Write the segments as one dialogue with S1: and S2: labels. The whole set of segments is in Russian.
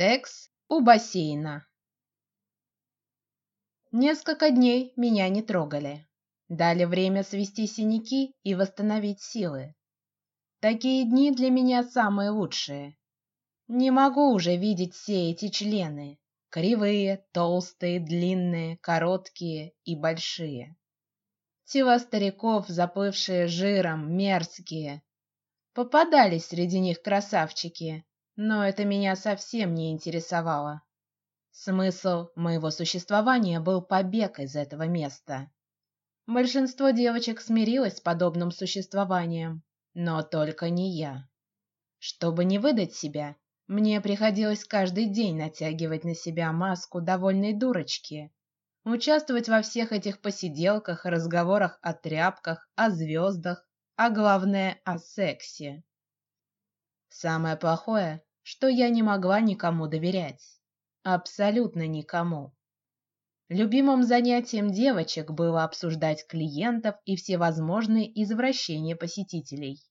S1: Секс у бассейна. Несколько дней меня не трогали, дали время свести синяки и восстановить силы. Такие дни для меня самые лучшие. Не могу уже видеть все эти члены, кривые, толстые, длинные, короткие и большие. Тела стариков, заплывшие жиром, мерзкие. Попадались среди них красавчики, но это меня совсем не интересовало. Смысл моего существования был побег из этого места. Большинство девочек смирилось с подобным существованием, но только не я. Чтобы не выдать себя, мне приходилось каждый день натягивать на себя маску довольной дурочки, участвовать во всех этих посиделках разговорах о тряпках, о звездах, а главное о сексе. Самое плохое, что я не могла никому доверять, абсолютно никому. Любимым занятием девочек было обсуждать клиентов и всевозможные извращения посетителей.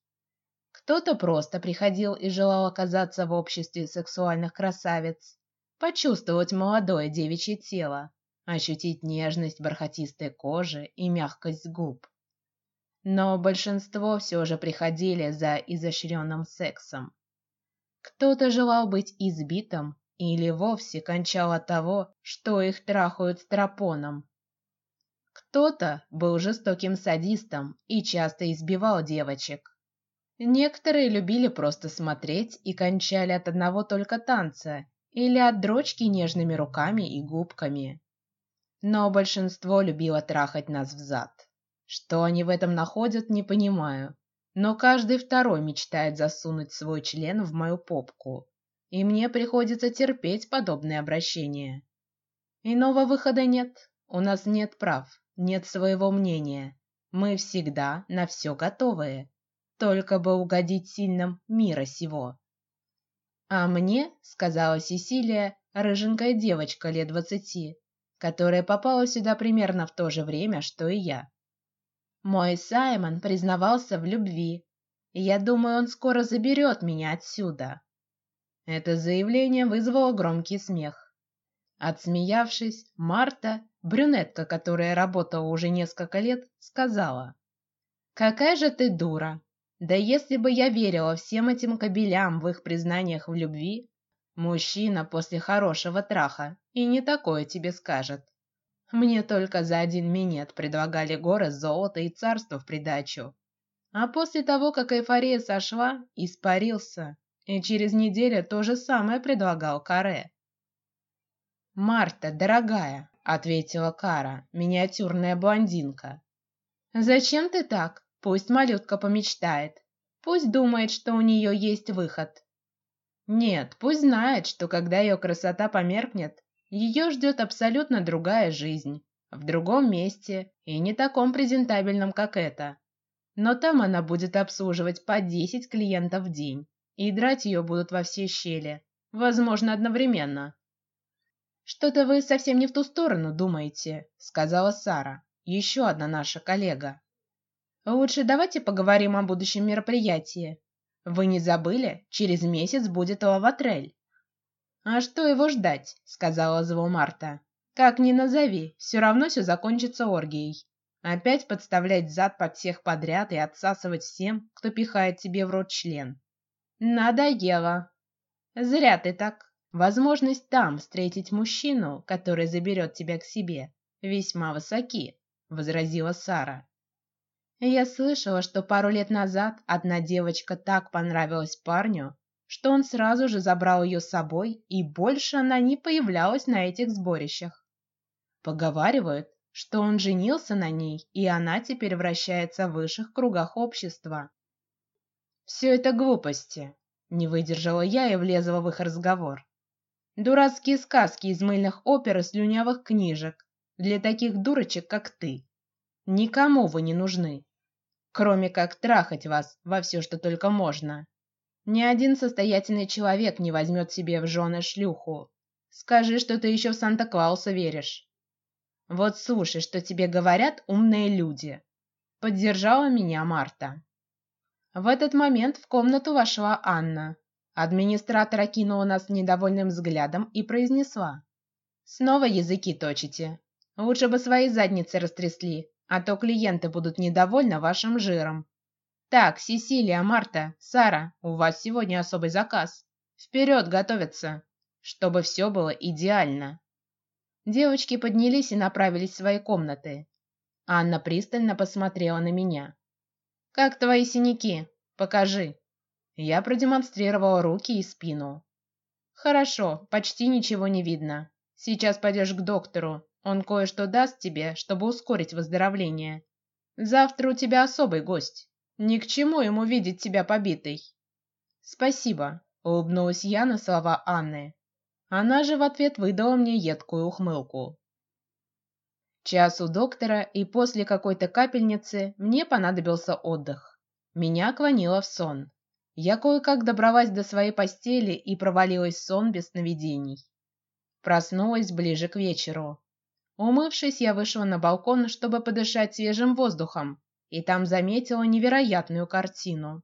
S1: Кто-то просто приходил и желал оказаться в обществе сексуальных красавиц, почувствовать молодое девичье тело, ощутить нежность бархатистой кожи и мягкость губ. Но большинство все же приходили за изощренным сексом. Кто-то желал быть избитым или вовсе кончал от того, что их трахают стропоном. Кто-то был жестоким садистом и часто избивал девочек. Некоторые любили просто смотреть и кончали от одного только танца или от дрочки нежными руками и губками но большинство любило трахать нас в зад. Что они в этом находят, не понимаю. Но каждый второй мечтает засунуть свой член в мою попку, и мне приходится терпеть подобные обращения. Иного выхода нет. У нас нет прав, нет своего мнения. Мы всегда на все готовые, только бы угодить сильным мира сего. А мне, сказала Сесилия, рыженькая девочка лет двадцати, которая попала сюда примерно в то же время, что и я. Мой Саймон признавался в любви, и я думаю, он скоро заберет меня отсюда. Это заявление вызвало громкий смех. Отсмеявшись, Марта, брюнетка, которая работала уже несколько лет, сказала: "Какая же ты дура! Да если бы я верила всем этим кобелям в их признаниях в любви, Мужчина после хорошего траха и не такое тебе скажет. Мне только за один минет предлагали горы золота и царство в придачу, а после того, как эйфория сошла, испарился, и через неделю то же самое предлагал Каре. Марта, дорогая, ответила Кара, миниатюрная блондинка. Зачем ты так? Пусть малютка помечтает, пусть думает, что у нее есть выход. Нет, пусть знает, что когда ее красота померкнет, ее ждет абсолютно другая жизнь, в другом месте и не таком презентабельном, как это. Но там она будет обслуживать по 10 клиентов в день, и драть ее будут во все щели, возможно одновременно. Что-то вы совсем не в ту сторону думаете, сказала Сара, еще одна наша коллега. Лучше давайте поговорим о будущем мероприятии. Вы не забыли? Через месяц будет лаватрель. А что его ждать? сказала зло Марта. Как ни назови, все равно все закончится оргией. Опять подставлять зад под всех подряд и отсасывать всем, кто пихает тебе в рот член. Надоело. Зря ты так. Возможность там встретить мужчину, который заберет тебя к себе, весьма высоки, возразила Сара. Я слышала, что пару лет назад одна девочка так понравилась парню, что он сразу же забрал ее с собой, и больше она не появлялась на этих сборищах. Поговаривают, что он женился на ней, и она теперь вращается в высших кругах общества. Все это глупости. Не выдержала я и влезла в их разговор. Дурацкие сказки из мыльных опер и слюнявых книжек для таких дурочек, как ты. Никому вы не нужны кроме как трахать вас во все, что только можно. Ни один состоятельный человек не возьмет себе в жены шлюху. Скажи, что ты еще в Санта-Клауса веришь. Вот слушай, что тебе говорят умные люди. Поддержала меня Марта. В этот момент в комнату вошла Анна. Администратор окинула нас недовольным взглядом и произнесла: "Снова языки точите. Лучше бы свои задницы растрясли, а то клиенты будут недовольны вашим жиром. Так, Сесилия, Марта, Сара, у вас сегодня особый заказ. Вперед готовиться, чтобы все было идеально". Девочки поднялись и направились в свои комнаты. Анна пристально посмотрела на меня. Как твои синяки? Покажи. Я продемонстрировал руки и спину. Хорошо, почти ничего не видно. Сейчас пойдешь к доктору, он кое-что даст тебе, чтобы ускорить выздоровление. Завтра у тебя особый гость. Ни к чему ему видеть тебя побитой. Спасибо, улыбнулась я на слова Анны. Она же в ответ выдала мне едкую ухмылку. Час у доктора и после какой-то капельницы мне понадобился отдых. Меня клонило в сон. Я кое-как добралась до своей постели и провалилась в сон без сновидений. Проснулась ближе к вечеру. Умывшись, я вышла на балкон, чтобы подышать свежим воздухом, и там заметила невероятную картину.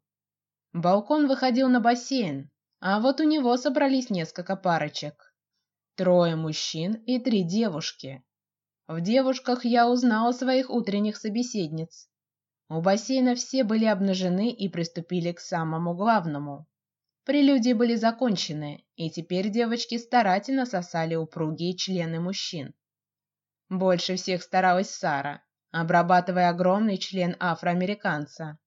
S1: Балкон выходил на бассейн, а вот у него собрались несколько парочек: трое мужчин и три девушки. В девушках я узнала своих утренних собеседниц. У бассейна все были обнажены и приступили к самому главному. Прелюдии были закончены, и теперь девочки старательно сосали упругие члены мужчин. Больше всех старалась Сара, обрабатывая огромный член афроамериканца.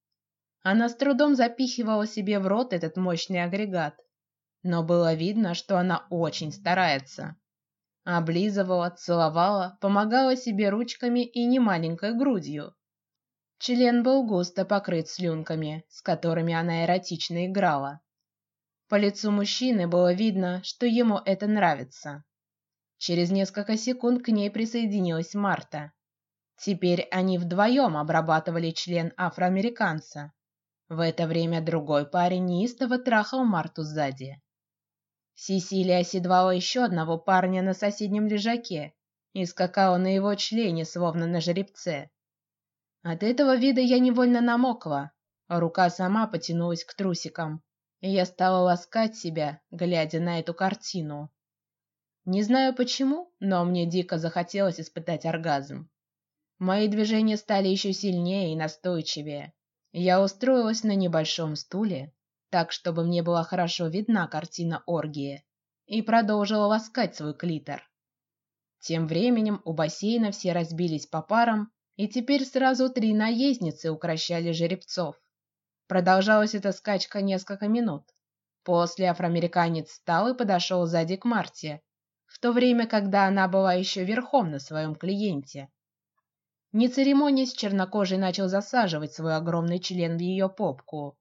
S1: Она с трудом запихивала себе в рот этот мощный агрегат, но было видно, что она очень старается облизывала, целовала, помогала себе ручками и немаленькой грудью. Член был густо покрыт слюнками, с которыми она эротично играла. По лицу мужчины было видно, что ему это нравится. Через несколько секунд к ней присоединилась Марта. Теперь они вдвоем обрабатывали член афроамериканца. В это время другой парень неистово трахал Марту сзади. Сесилия оседлала еще одного парня на соседнем лежаке и скакала на его члене, словно на жеребце. От этого вида я невольно намокла, а рука сама потянулась к трусикам, и я стала ласкать себя, глядя на эту картину. Не знаю почему, но мне дико захотелось испытать оргазм. Мои движения стали еще сильнее и настойчивее. Я устроилась на небольшом стуле, так, чтобы мне была хорошо видна картина оргии, и продолжила ласкать свой клитор. Тем временем у бассейна все разбились по парам, и теперь сразу три наездницы укращали жеребцов. Продолжалась эта скачка несколько минут. После афроамериканец встал и подошел сзади к Марте, в то время, когда она была еще верхом на своем клиенте. Не церемонясь, чернокожий начал засаживать свой огромный член в ее попку.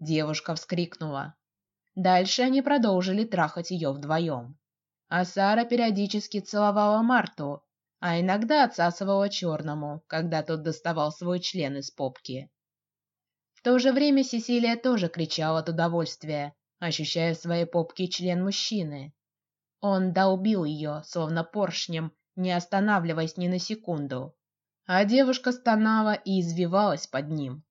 S1: Девушка вскрикнула. Дальше они продолжили трахать ее вдвоем. А Сара периодически целовала Марту, а иногда отсасывала черному, когда тот доставал свой член из попки. В то же время Сесилия тоже кричала от удовольствия, ощущая в своей попке член мужчины. Он долбил ее, словно поршнем, не останавливаясь ни на секунду, а девушка стонала и извивалась под ним.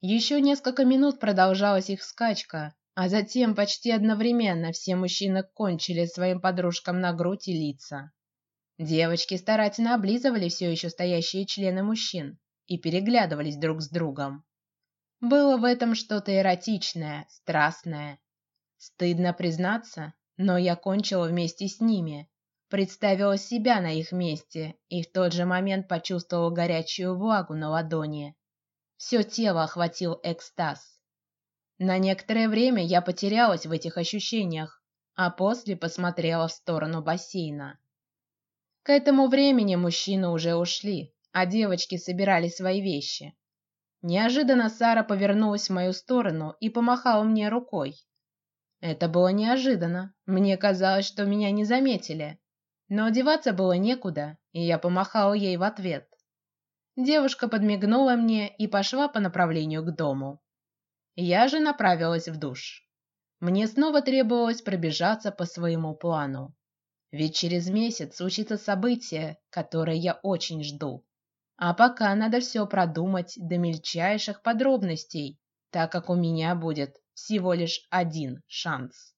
S1: Еще несколько минут продолжалась их скачка, а затем почти одновременно все мужчины кончили своим подружкам на грудь и лица. Девочки старательно облизывали все еще стоящие члены мужчин и переглядывались друг с другом. Было в этом что-то эротичное, страстное. Стыдно признаться, но я кончила вместе с ними, представила себя на их месте и в тот же момент почувствовала горячую влагу на ладони. Все тело охватил экстаз. На некоторое время я потерялась в этих ощущениях, а после посмотрела в сторону бассейна. К этому времени мужчины уже ушли, а девочки собирали свои вещи. Неожиданно Сара повернулась в мою сторону и помахала мне рукой. Это было неожиданно. Мне казалось, что меня не заметили, но одеваться было некуда, и я помахала ей в ответ. Девушка подмигнула мне и пошла по направлению к дому. Я же направилась в душ. Мне снова требовалось пробежаться по своему плану, ведь через месяц случится событие, которое я очень жду. А пока надо все продумать до мельчайших подробностей, так как у меня будет всего лишь один шанс.